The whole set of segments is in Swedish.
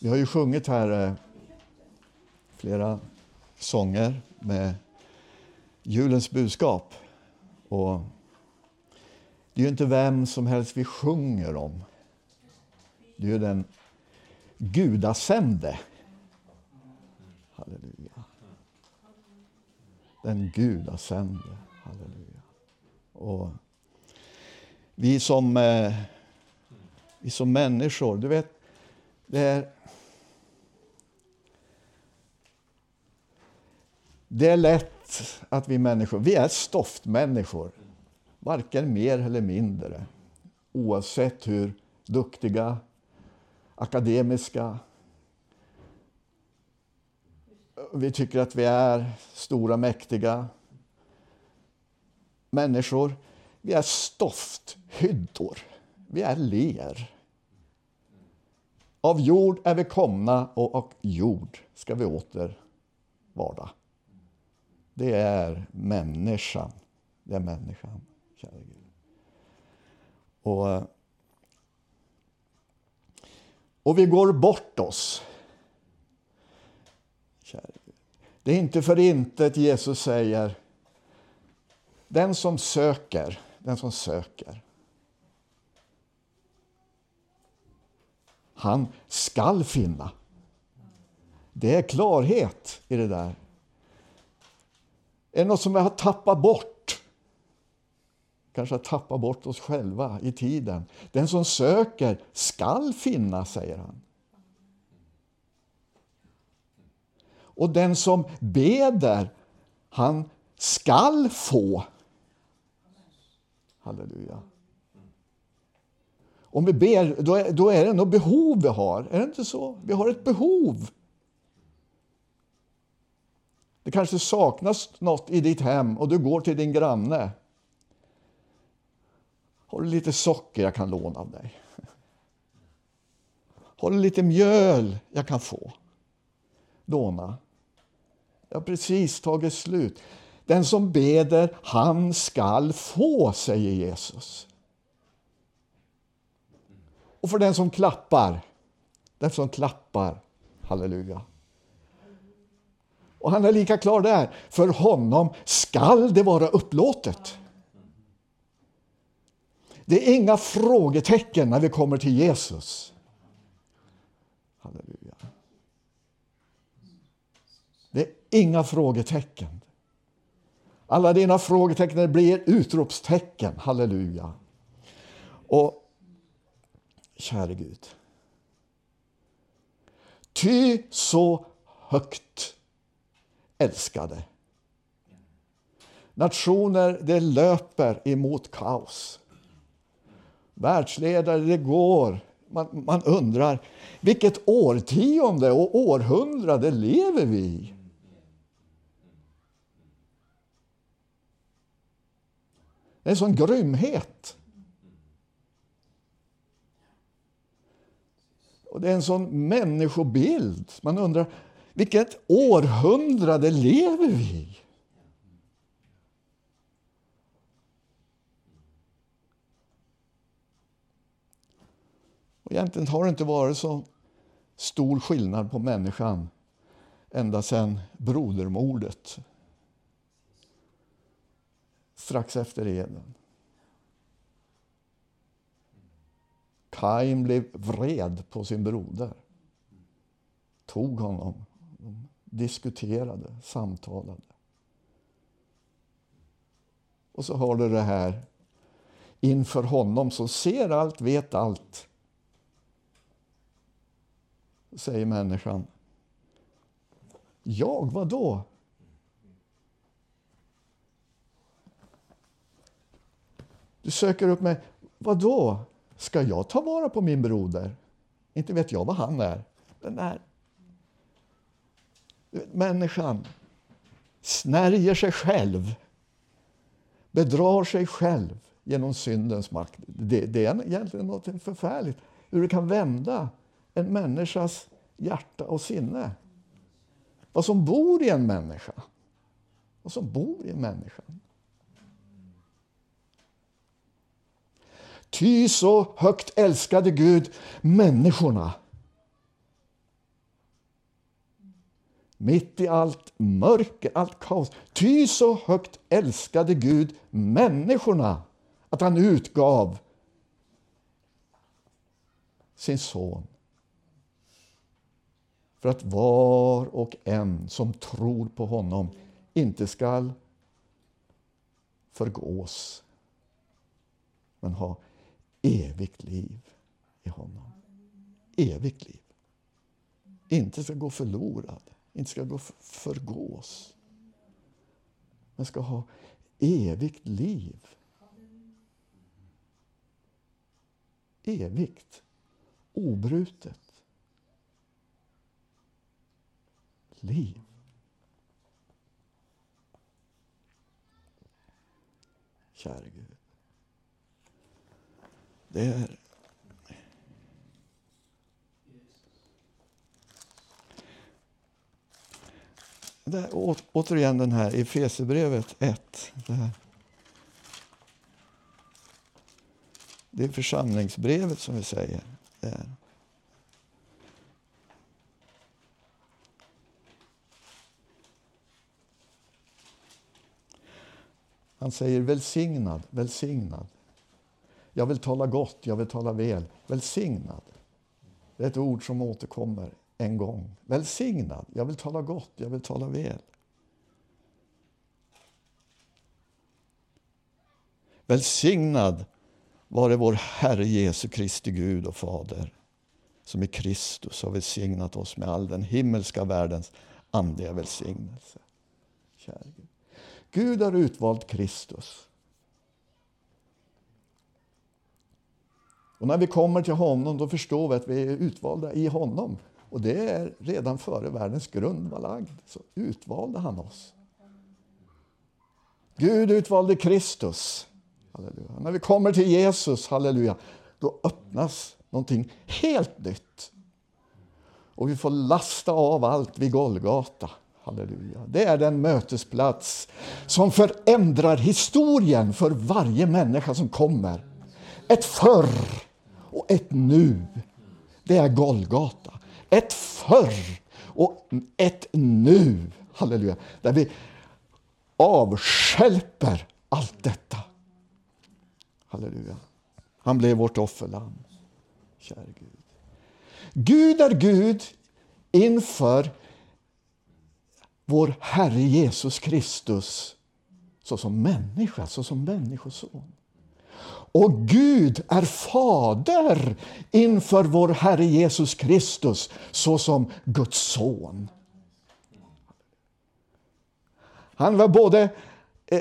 Vi har ju sjungit här eh, flera sånger med julens budskap. Och det är ju inte vem som helst vi sjunger om. Det är ju den gudasände. Halleluja. Den gudasände. Halleluja. Och vi som, eh, vi som människor, du vet, det är Det är lätt att vi människor, vi är stoftmänniskor. Varken mer eller mindre. Oavsett hur duktiga, akademiska vi tycker att vi är stora, mäktiga människor. Vi är stofthyddor. Vi är ler. Av jord är vi komna och av jord ska vi åter vara. Det är människan. Det är människan, kära Gud. Och, och vi går bort oss. Kära Gud. Det är inte för intet Jesus säger den som söker, den som söker han skall finna. Det är klarhet i det där. Är det något som vi har tappat bort? Kanske har tappat bort oss själva i tiden. Den som söker skall finna, säger han. Och den som beder, han skall få. Halleluja. Om vi ber, då är, då är det något behov vi har. Är det inte så? Vi har ett behov. Det kanske saknas något i ditt hem och du går till din granne. Har du lite socker jag kan låna av dig? Har du lite mjöl jag kan få? Låna. Jag har precis tagit slut. Den som beder, han skall få, säger Jesus. Och för den som klappar, den som klappar, halleluja. Och han är lika klar där. För honom skall det vara upplåtet. Det är inga frågetecken när vi kommer till Jesus. Halleluja. Det är inga frågetecken. Alla dina frågetecken blir utropstecken. Halleluja. Och käre Gud. Ty så högt älskade. Nationer, det löper emot kaos. Världsledare, det går. Man, man undrar, vilket årtionde och århundrade lever vi i? Det är en sån grymhet. Och det är en sån människobild. Man undrar, vilket århundrade lever vi i? Och egentligen har det inte varit så stor skillnad på människan ända sedan brodermordet strax efter Eden. Kain blev vred på sin broder. Tog honom. De diskuterade, samtalade. Och så har du det här inför honom som ser allt, vet allt. Säger människan. Jag, vad då? Du söker upp mig. Vad då? Ska jag ta vara på min broder? Inte vet jag vad han är. Den där människan snärjer sig själv, bedrar sig själv genom syndens makt. Det, det är egentligen något förfärligt. Hur det kan vända en människas hjärta och sinne. Vad som bor i en människa. Vad som bor i en människa. Ty så högt älskade Gud människorna mitt i allt mörker, allt kaos. Ty så högt älskade Gud människorna att han utgav sin son för att var och en som tror på honom inte skall förgås men ha evigt liv i honom. Evigt liv. Inte ska gå förlorad, inte ska gå förgås. Men ska ha evigt liv. Evigt. Obrutet. Liv. Käre Gud. Det är Där, återigen den här i Efesierbrevet 1. Det, det är församlingsbrevet som vi säger. Där. Han säger välsignad, välsignad. Jag vill tala gott, jag vill tala väl. Välsignad. Det är ett ord som återkommer en gång. Välsignad, jag vill tala gott, jag vill tala väl. Välsignad vare vår Herre Jesu Kristi Gud och Fader som i Kristus har välsignat oss med all den himmelska världens andliga välsignelse. Kära Gud. Gud har utvalt Kristus. Och när vi kommer till honom då förstår vi att vi är utvalda i honom. Och det är redan före världens grund var lagd, så utvalde han oss. Gud utvalde Kristus. Halleluja. När vi kommer till Jesus, halleluja, då öppnas någonting helt nytt. Och vi får lasta av allt vid Golgata. Halleluja. Det är den mötesplats som förändrar historien för varje människa som kommer. Ett förr och ett nu. Det är Golgata. Ett förr och ett nu. Halleluja. Där vi avskälper allt detta. Halleluja. Han blev vårt offerlamm. Käre Gud. Gud är Gud inför vår Herre Jesus Kristus såsom människa, såsom människoson. Och Gud är fader inför vår Herre Jesus Kristus såsom Guds son. Han var både... Eh,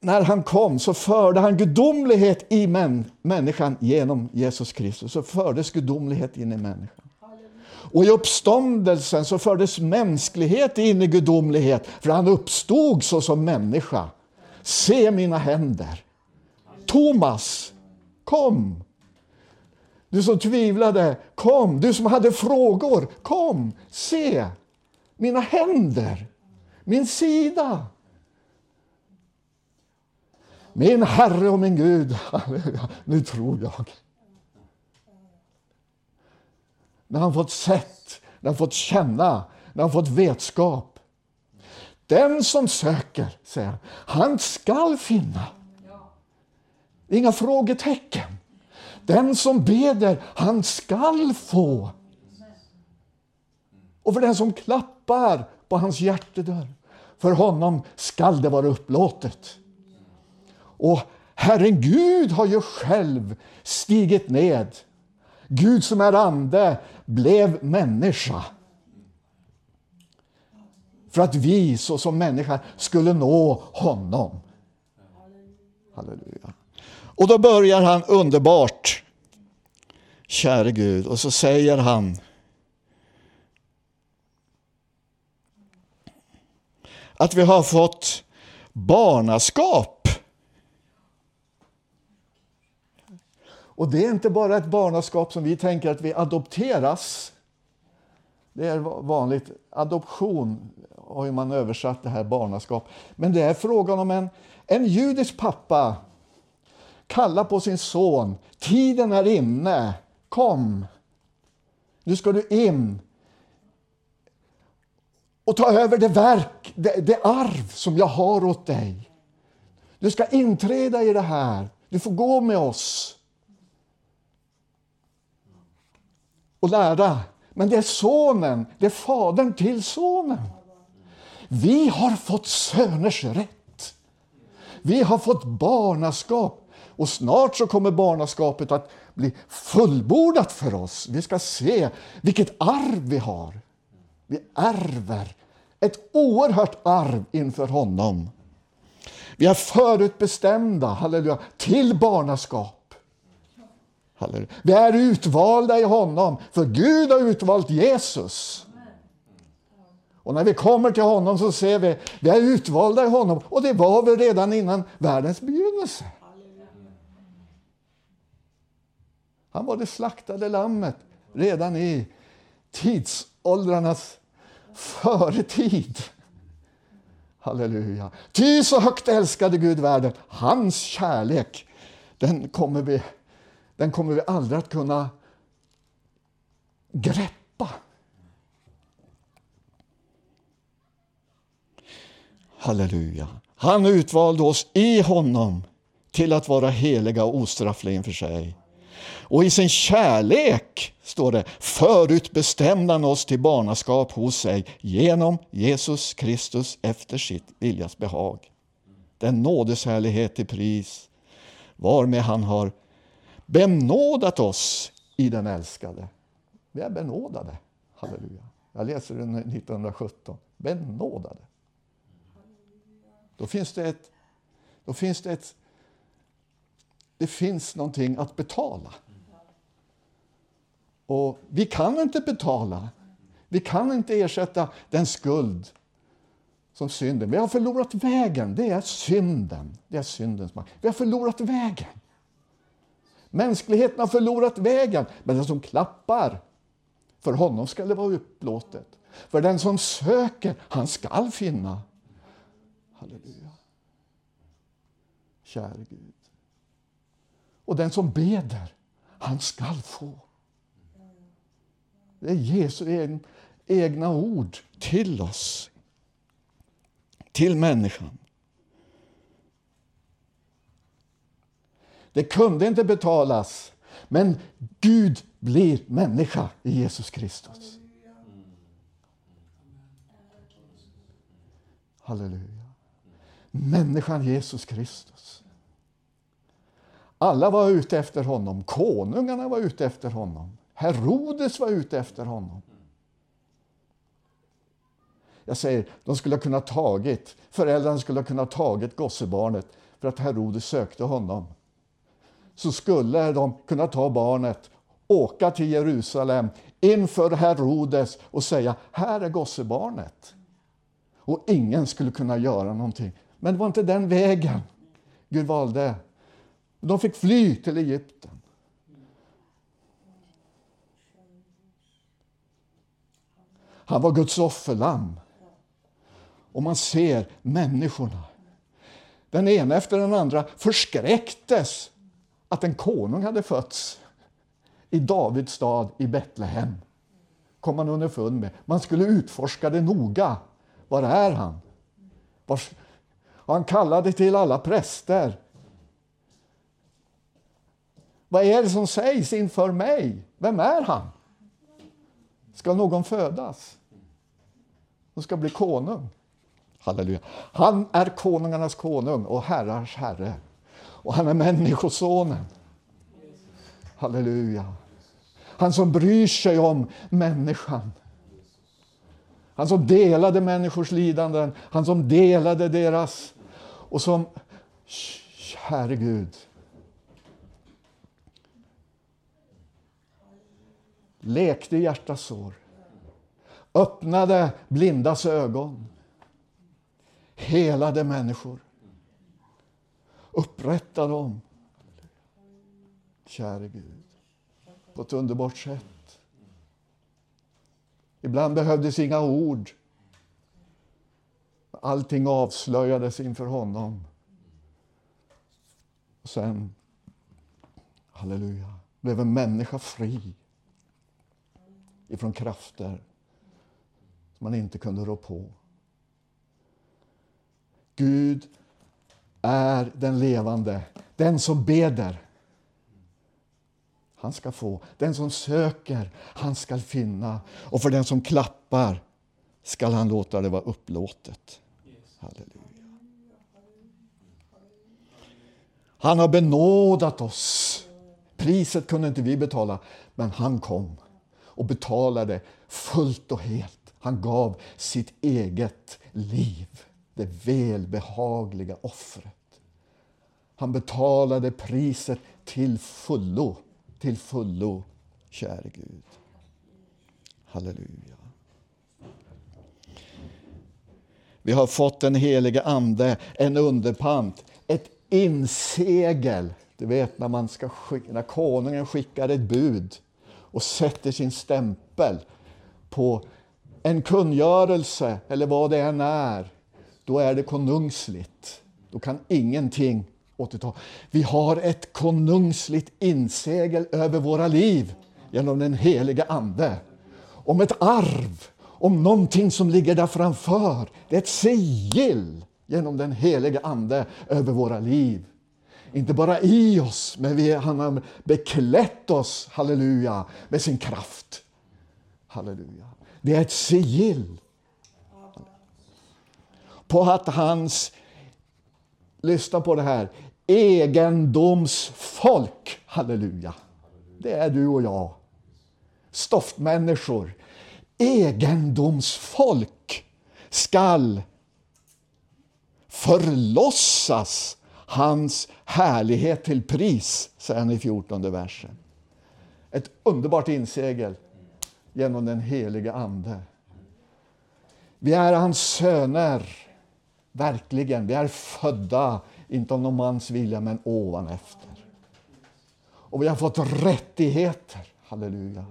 när han kom så förde han gudomlighet i män, människan genom Jesus Kristus. Så fördes gudomlighet in i människan. Och i uppståndelsen så fördes mänsklighet in i gudomlighet, för han uppstod såsom människa. Se mina händer. Thomas, kom! Du som tvivlade, kom! Du som hade frågor, kom! Se mina händer, min sida. Min Herre och min Gud, nu tror jag. När han fått sett, när han fått känna, när han fått vetskap. Den som söker, säger han, han skall finna. Inga frågetecken. Den som beder, han skall få. Och för den som klappar på hans hjärtedörr, för honom skall det vara upplåtet. Och Herren Gud har ju själv stigit ned. Gud som är ande blev människa. För att vi såsom människa skulle nå honom. Halleluja. Och då börjar han underbart. Käre Gud. Och så säger han att vi har fått barnaskap. Och det är inte bara ett barnaskap som vi tänker att vi adopteras. Det är vanligt. Adoption har man översatt det här barnaskap. Men det är frågan om en, en judisk pappa kallar på sin son. Tiden är inne. Kom! Nu ska du in och ta över det verk, det, det arv som jag har åt dig. Du ska inträda i det här. Du får gå med oss. Och lära. Men det är sonen, det är fadern till sonen. Vi har fått söners rätt. Vi har fått barnaskap. Och snart så kommer barnaskapet att bli fullbordat för oss. Vi ska se vilket arv vi har. Vi ärver ett oerhört arv inför honom. Vi är förutbestämda, halleluja, till barnaskap. Halleluja. Vi är utvalda i honom, för Gud har utvalt Jesus. Och när vi kommer till honom så ser vi vi är utvalda i honom och det var vi redan innan världens begynnelse. Han var det slaktade lammet redan i tidsåldrarnas företid. Halleluja. Ty så högt älskade Gud världen. Hans kärlek, den kommer vi, den kommer vi aldrig att kunna greppa. Halleluja. Han utvalde oss i honom till att vara heliga och ostraffliga inför sig. Och i sin kärlek, står det, förutbestämde han oss till barnaskap hos sig genom Jesus Kristus efter sitt viljas behag. Den nådeshärlighet till pris varmed han har benådat oss i den älskade. Vi är benådade. Halleluja. Jag läser den 1917. Benådade. Då finns det ett, då finns det ett det finns någonting att betala. Och vi kan inte betala. Vi kan inte ersätta den skuld som synden. Vi har förlorat vägen. Det är synden. Det är syndens makt. Vi har förlorat vägen. Mänskligheten har förlorat vägen. Men den som klappar, för honom ska det vara upplåtet. För den som söker, han skall finna. Halleluja. Käre Gud. Och den som beder, han skall få. Det är Jesu egna ord till oss, till människan. Det kunde inte betalas, men Gud blir människa i Jesus Kristus. Halleluja. Människan Jesus Kristus. Alla var ute efter honom. Konungarna var ute efter honom. Herodes var ute efter honom. Jag säger, de skulle ha kunnat tagit, föräldrarna skulle ha kunnat tagit gossebarnet för att Herodes sökte honom. Så skulle de kunna ta barnet, åka till Jerusalem inför Herodes och säga, här är gossebarnet. Och ingen skulle kunna göra någonting. Men det var inte den vägen Gud valde. De fick fly till Egypten. Han var Guds offerlamm. Och man ser människorna. Den ena efter den andra förskräcktes att en konung hade fötts i Davids stad i Betlehem. kom man underfund med. Man skulle utforska det noga. Var är han? Var... han kallade till alla präster. Vad är det som sägs inför mig? Vem är han? Ska någon födas? och ska bli konung. Halleluja. Han är konungarnas konung och herrars herre. Och han är människosonen. Halleluja. Han som bryr sig om människan. Han som delade människors lidanden, han som delade deras och som, käre Gud, lekte hjärtas sår öppnade blindas ögon, helade människor, upprättade dem. Käre Gud, på ett underbart sätt. Ibland behövdes inga ord. Allting avslöjades inför honom. Och sen, halleluja, blev en människa fri ifrån krafter som man inte kunde rå på. Gud är den levande, den som beder. Han ska få. Den som söker, han ska finna. Och för den som klappar skall han låta det vara upplåtet. Halleluja. Han har benådat oss. Priset kunde inte vi betala, men han kom och betalade fullt och helt. Han gav sitt eget liv, det välbehagliga offret. Han betalade priset till fullo, till fullo, käre Gud. Halleluja. Vi har fått den helige Ande, en underpant, ett insegel. Du vet när, man ska skicka, när konungen skickar ett bud och sätter sin stämpel på en kungörelse eller vad det än är, då är det konungsligt. Då kan ingenting återta. Vi har ett konungsligt insegel över våra liv genom den helige Ande. Om ett arv, om någonting som ligger där framför. Det är ett sigill genom den helige Ande över våra liv. Inte bara i oss, men vi, han har beklätt oss, halleluja, med sin kraft. Halleluja. Det är ett sigill på att hans, lyssna på det här, egendomsfolk, halleluja. Det är du och jag. Stoftmänniskor, egendomsfolk skall förlossas hans härlighet till pris, säger han i 14 versen. Ett underbart insegel genom den helige Ande. Vi är hans söner, verkligen. Vi är födda, inte av någon mans vilja, men ovanefter. Och vi har fått rättigheter, halleluja.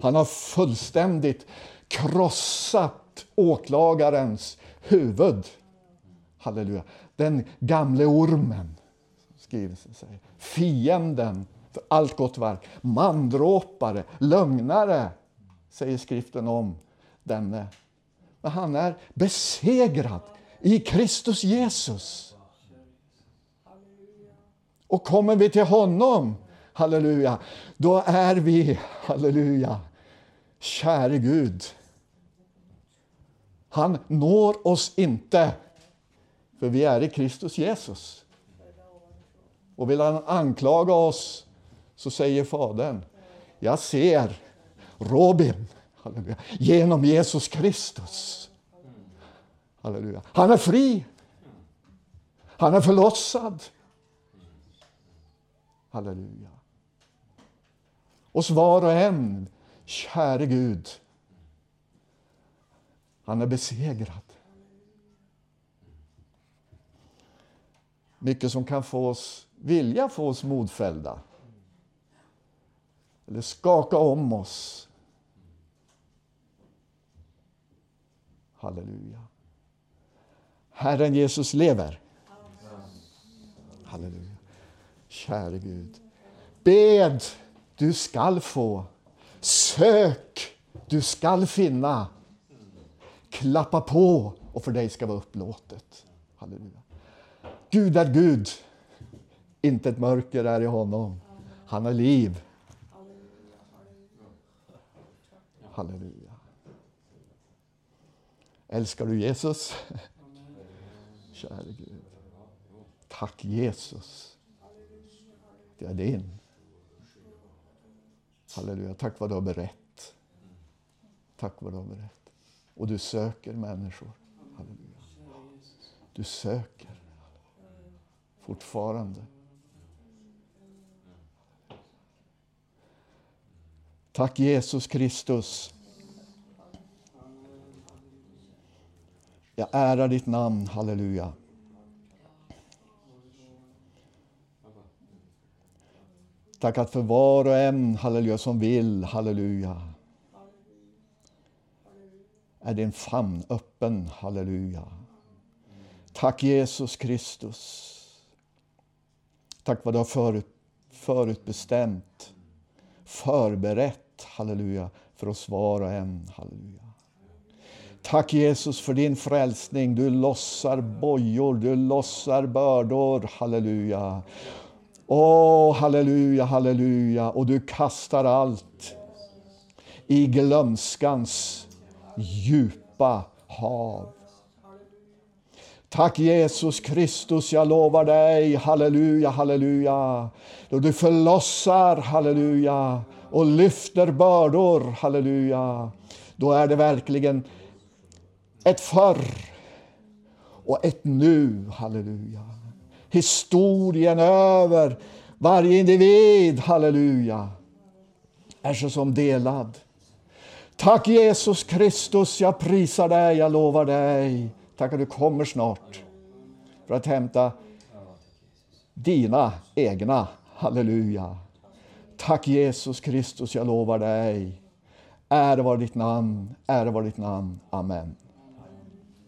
Han har fullständigt krossat åklagarens huvud. Halleluja. Den gamle ormen, skriver säger. Fienden för allt gott verk. Mandråpare, lögnare, säger skriften om denne. Men han är besegrad i Kristus Jesus. Och kommer vi till honom, halleluja, då är vi, halleluja, käre Gud. Han når oss inte, för vi är i Kristus Jesus. Och vill han anklaga oss så säger Fadern, jag ser Robin, halleluja, genom Jesus Kristus. Halleluja. Han är fri. Han är förlossad. Halleluja. Och var och en, käre Gud, han är besegrad. Mycket som kan få oss vilja få oss modfällda. Eller skaka om oss. Halleluja. Herren Jesus lever. Halleluja. Käre Gud. Bed, du skall få. Sök, du skall finna. Klappa på och för dig ska vara upplåtet. Halleluja. Gud är Gud. Inte ett mörker är i honom. Han är liv. Halleluja. Älskar du Jesus? Käre Gud. Tack Jesus. Det är din. Halleluja. Tack vad du har berett. Tack vad du har berett. Och du söker människor. Halleluja. Du söker. Fortfarande. Tack Jesus Kristus. Jag ärar ditt namn, halleluja. Tack att för var och en, halleluja, som vill, halleluja, är din famn öppen, halleluja. Tack Jesus Kristus. Tack vad du har förut, förutbestämt, förberett, halleluja, för oss var och en, halleluja. Tack Jesus för din frälsning. Du lossar bojor, du lossar bördor. Halleluja. Åh, halleluja, halleluja. Och du kastar allt i glömskans djupa hav. Tack Jesus Kristus, jag lovar dig, halleluja, halleluja. Då du förlossar, halleluja, och lyfter bördor, halleluja. Då är det verkligen ett förr och ett nu, halleluja. Historien över varje individ, halleluja, är så som delad. Tack Jesus Kristus, jag prisar dig, jag lovar dig. Tack att du kommer snart för att hämta dina egna. Halleluja. Tack Jesus Kristus, jag lovar dig. Ära var ditt namn, ära var ditt namn. Amen.